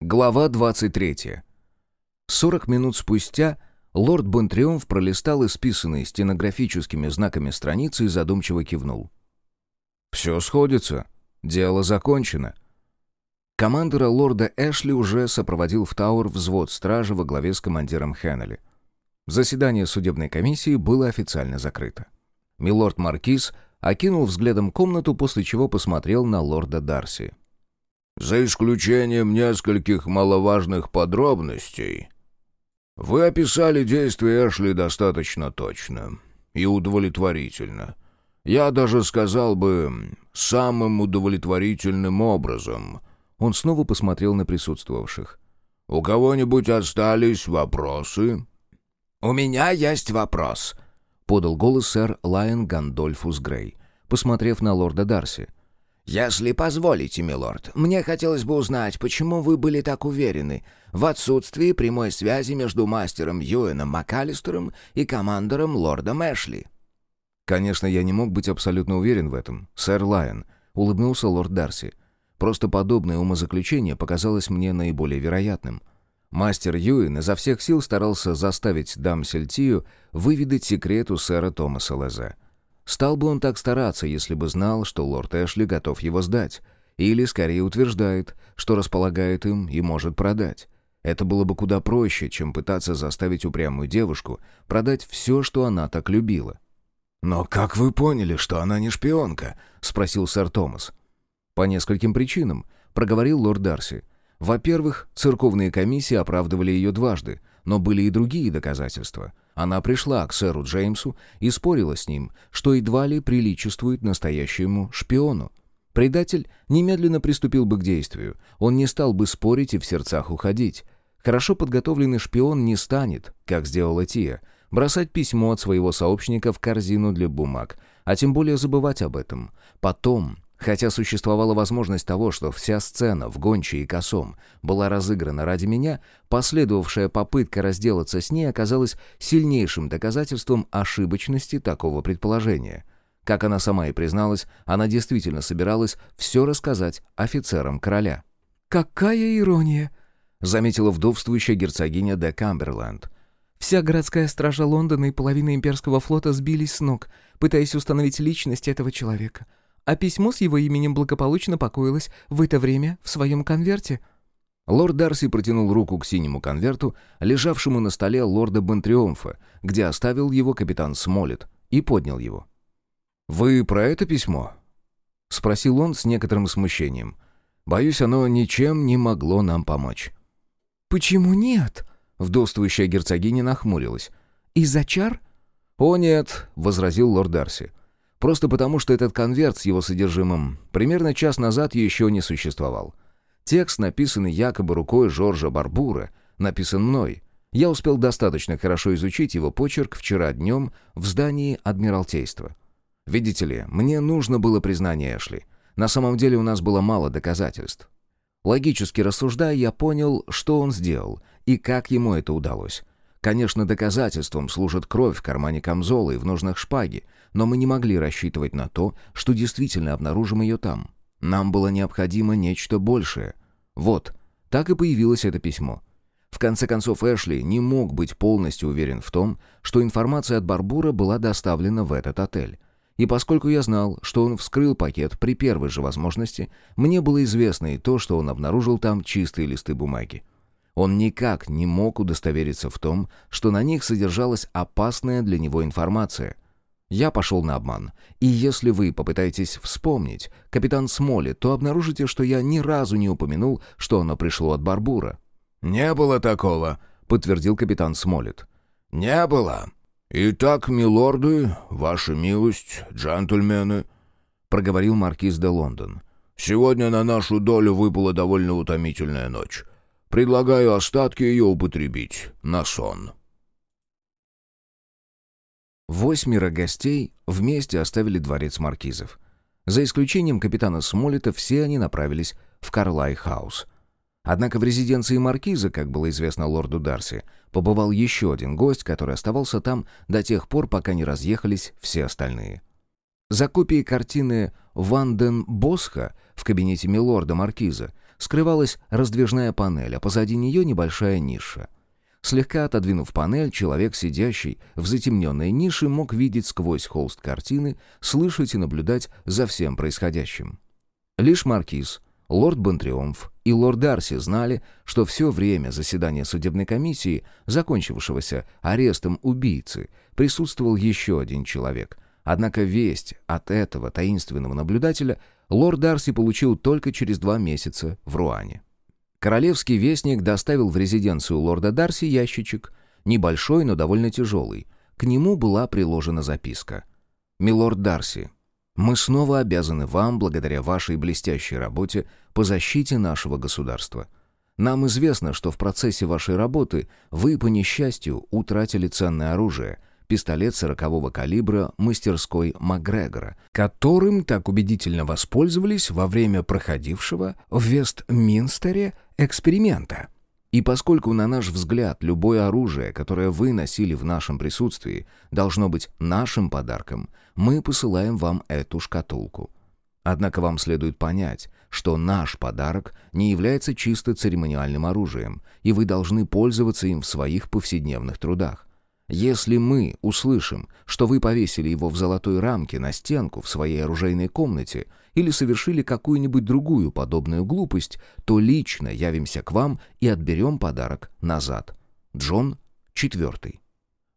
Глава 23. 40 минут спустя лорд Бонтриумф пролистал исписанные стенографическими знаками страницы и задумчиво кивнул. «Все сходится. Дело закончено». Командора лорда Эшли уже сопроводил в Тауэр взвод стражи во главе с командиром Хеннелли. Заседание судебной комиссии было официально закрыто. Милорд Маркиз окинул взглядом комнату, после чего посмотрел на лорда Дарси. За исключением нескольких маловажных подробностей, вы описали действия Эшли достаточно точно и удовлетворительно. Я даже сказал бы, самым удовлетворительным образом. Он снова посмотрел на присутствовавших. «У кого-нибудь остались вопросы?» «У меня есть вопрос», — подал голос сэр Лайон Гандольфус Грей, посмотрев на лорда Дарси. «Если позволите, милорд, мне хотелось бы узнать, почему вы были так уверены в отсутствии прямой связи между мастером Юэном МакАлистером и командором лордом Эшли». «Конечно, я не мог быть абсолютно уверен в этом, сэр Лайон», — улыбнулся лорд Дарси. «Просто подобное умозаключение показалось мне наиболее вероятным». Мастер Юин изо всех сил старался заставить дам Сельтию выведать секрет у сэра Томаса Лезе. Стал бы он так стараться, если бы знал, что лорд Эшли готов его сдать. Или, скорее, утверждает, что располагает им и может продать. Это было бы куда проще, чем пытаться заставить упрямую девушку продать все, что она так любила. «Но как вы поняли, что она не шпионка?» — спросил сэр Томас. «По нескольким причинам», — проговорил лорд Дарси. «Во-первых, церковные комиссии оправдывали ее дважды, но были и другие доказательства. Она пришла к сэру Джеймсу и спорила с ним, что едва ли приличествует настоящему шпиону. Предатель немедленно приступил бы к действию. Он не стал бы спорить и в сердцах уходить. Хорошо подготовленный шпион не станет, как сделала Тия, бросать письмо от своего сообщника в корзину для бумаг, а тем более забывать об этом. Потом Хотя существовала возможность того, что вся сцена в гонче и косом была разыграна ради меня, последовавшая попытка разделаться с ней оказалась сильнейшим доказательством ошибочности такого предположения. Как она сама и призналась, она действительно собиралась все рассказать офицерам короля. «Какая ирония!» — заметила вдовствующая герцогиня де Камберленд. «Вся городская стража Лондона и половина имперского флота сбились с ног, пытаясь установить личность этого человека» а письмо с его именем благополучно покоилось в это время в своем конверте». Лорд Дарси протянул руку к синему конверту, лежавшему на столе лорда Бентриомфа, где оставил его капитан Смолет, и поднял его. «Вы про это письмо?» — спросил он с некоторым смущением. «Боюсь, оно ничем не могло нам помочь». «Почему нет?» — вдовствующая герцогиня нахмурилась. «Из-за чар?» «О нет», — возразил лорд Дарси. Просто потому, что этот конверт с его содержимым примерно час назад еще не существовал. Текст, написанный якобы рукой Жоржа Барбура, написан мной. Я успел достаточно хорошо изучить его почерк вчера днем в здании Адмиралтейства. Видите ли, мне нужно было признание Эшли. На самом деле у нас было мало доказательств. Логически рассуждая, я понял, что он сделал и как ему это удалось. Конечно, доказательством служит кровь в кармане камзола и в ножнах шпаги, но мы не могли рассчитывать на то, что действительно обнаружим ее там. Нам было необходимо нечто большее. Вот, так и появилось это письмо. В конце концов, Эшли не мог быть полностью уверен в том, что информация от Барбура была доставлена в этот отель. И поскольку я знал, что он вскрыл пакет при первой же возможности, мне было известно и то, что он обнаружил там чистые листы бумаги. Он никак не мог удостовериться в том, что на них содержалась опасная для него информация — я пошел на обман. И если вы попытаетесь вспомнить капитан Смоли, то обнаружите, что я ни разу не упомянул, что оно пришло от Барбура». «Не было такого», — подтвердил капитан Смолит. «Не было. Итак, милорды, ваша милость, джентльмены», — проговорил маркиз де Лондон. «Сегодня на нашу долю выпала довольно утомительная ночь. Предлагаю остатки ее употребить на сон». Восьмеро гостей вместе оставили дворец маркизов. За исключением капитана Смолета все они направились в Карлай-хаус. Однако в резиденции маркиза, как было известно лорду Дарси, побывал еще один гость, который оставался там до тех пор, пока не разъехались все остальные. За копией картины Ванден Босха в кабинете милорда маркиза скрывалась раздвижная панель, а позади нее небольшая ниша. Слегка отодвинув панель, человек, сидящий в затемненной нише, мог видеть сквозь холст картины, слышать и наблюдать за всем происходящим. Лишь маркиз, лорд Бонтриомф и лорд Дарси знали, что все время заседания судебной комиссии, закончившегося арестом убийцы, присутствовал еще один человек. Однако весть от этого таинственного наблюдателя лорд Дарси получил только через два месяца в Руане. Королевский вестник доставил в резиденцию лорда Дарси ящичек, небольшой, но довольно тяжелый. К нему была приложена записка. «Милорд Дарси, мы снова обязаны вам благодаря вашей блестящей работе по защите нашего государства. Нам известно, что в процессе вашей работы вы, по несчастью, утратили ценное оружие, пистолет сорокового калибра мастерской Макгрегора, которым так убедительно воспользовались во время проходившего в Вестминстере эксперимента. И поскольку, на наш взгляд, любое оружие, которое вы носили в нашем присутствии, должно быть нашим подарком, мы посылаем вам эту шкатулку. Однако вам следует понять, что наш подарок не является чисто церемониальным оружием, и вы должны пользоваться им в своих повседневных трудах. Если мы услышим, что вы повесили его в золотой рамке на стенку в своей оружейной комнате или совершили какую-нибудь другую подобную глупость, то лично явимся к вам и отберем подарок назад. Джон IV.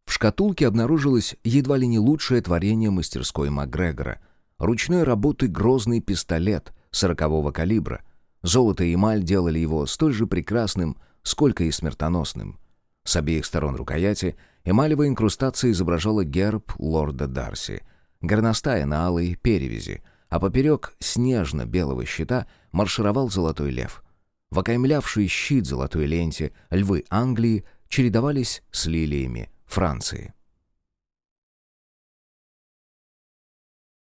В шкатулке обнаружилось едва ли не лучшее творение мастерской Макгрегора. Ручной работы грозный пистолет сорокового калибра. Золото и эмаль делали его столь же прекрасным, сколько и смертоносным. С обеих сторон рукояти эмалевая инкрустация изображала герб лорда Дарси, горностая на алой перевязи, а поперек снежно-белого щита маршировал золотой лев. В окаймлявший щит золотой ленте львы Англии чередовались с лилиями Франции.